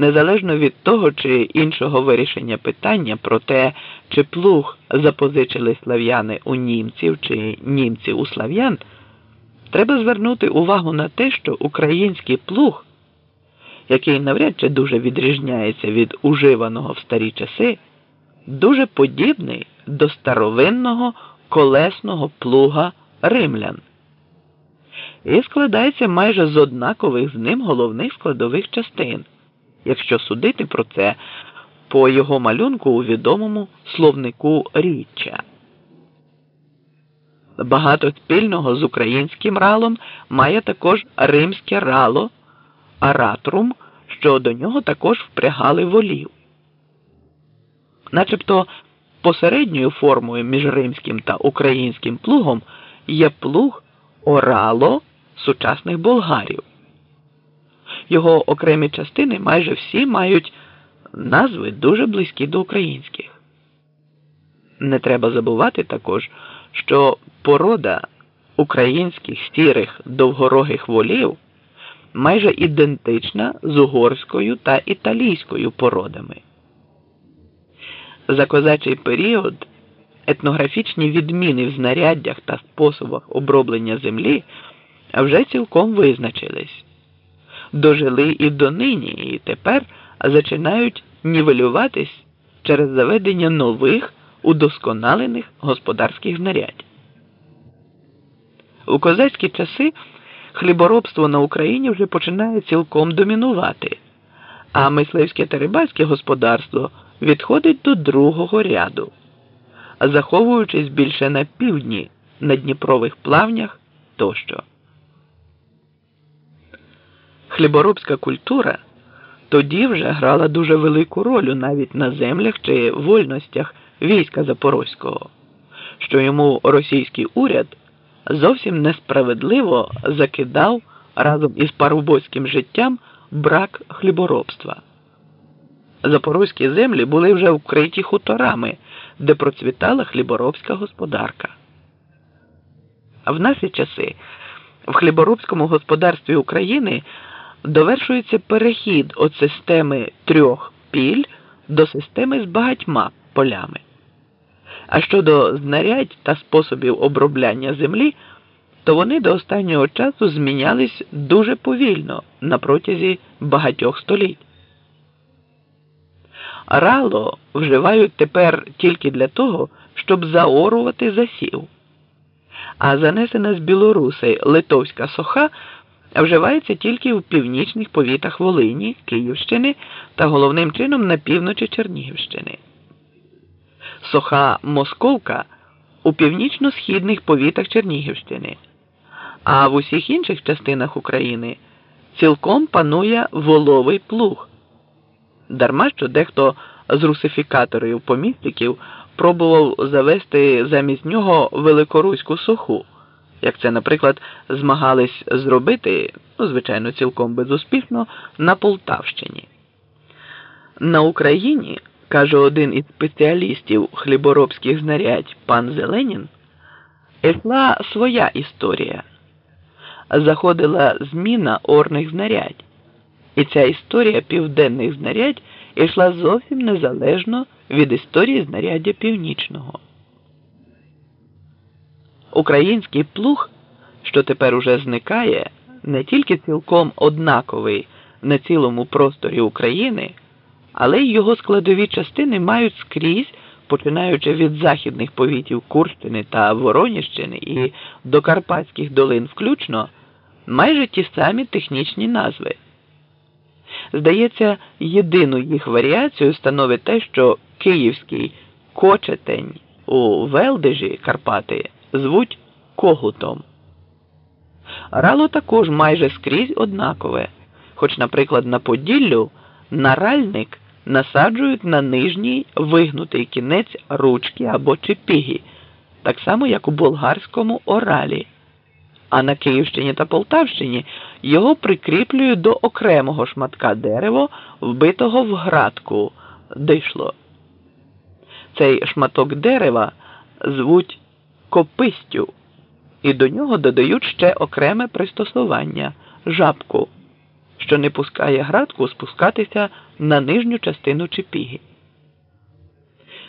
незалежно від того чи іншого вирішення питання про те, чи плуг запозичили слав'яни у німців чи німці у слав'ян, треба звернути увагу на те, що український плуг, який навряд чи дуже відрізняється від уживаного в старі часи, дуже подібний до старовинного колесного плуга римлян. І складається майже з однакових з ним головних складових частин, якщо судити про це по його малюнку у відомому словнику річчя. Багато спільного з українським ралом має також римське рало, аратрум, що до нього також впрягали волів. Начебто посередньою формою між римським та українським плугом є плуг орало сучасних болгарів. Його окремі частини майже всі мають назви дуже близькі до українських. Не треба забувати також, що порода українських сірих довгорогих волів майже ідентична з угорською та італійською породами. За козачий період етнографічні відміни в знаряддях та способах оброблення землі вже цілком визначились, дожили і донині, і тепер зачинають нівелюватись через заведення нових удосконалених господарських знарядь. У козацькі часи хліборобство на Україні вже починає цілком домінувати, а мисливське та рибальське господарство відходить до другого ряду, заховуючись більше на півдні на Дніпрових плавнях тощо. Хліборобська культура тоді вже грала дуже велику роль навіть на землях чи вольностях війська Запорозького, що йому російський уряд зовсім несправедливо закидав разом із парубоцьким життям брак хліборобства. Запорозькі землі були вже вкриті хуторами, де процвітала хліборобська господарка. А в наші часи в хліборобському господарстві України довершується перехід від системи трьох піль до системи з багатьма полями. А щодо знарядь та способів обробляння землі, то вони до останнього часу змінялись дуже повільно на протязі багатьох століть. Рало вживають тепер тільки для того, щоб заорувати засів. А занесена з Білоруси литовська соха вживається тільки в північних повітах Волині, Київщини та головним чином на півночі Чернігівщини. Соха Московка у північно-східних повітах Чернігівщини, а в усіх інших частинах України цілком панує воловий плуг. Дарма що дехто з русифікаторів помістиків пробував завести замість нього великоруську суху як це, наприклад, змагались зробити, ну, звичайно, цілком безуспішно, на Полтавщині. На Україні, каже один із спеціалістів хліборобських знарядь пан Зеленін, йшла своя історія. Заходила зміна орних знарядь, і ця історія південних знарядь йшла зовсім незалежно від історії знаряддя північного. Український плуг, що тепер уже зникає, не тільки цілком однаковий на цілому просторі України, але й його складові частини мають скрізь, починаючи від західних повітів Курщини та Вороніщини і до Карпатських долин включно, майже ті самі технічні назви. Здається, єдину їх варіацію становить те, що Київський кочетень у Велдежі Карпати звуть когутом. Рало також майже скрізь однакове, хоч, наприклад, на Поділлю наральник насаджують на нижній вигнутий кінець ручки або чепіги, так само, як у болгарському оралі. А на Київщині та Полтавщині його прикріплюють до окремого шматка дерева, вбитого в градку дишло. Цей шматок дерева звуть копистю, і до нього додають ще окреме пристосування жабку. що не пускає градку спускатися на нижню частину чепіги.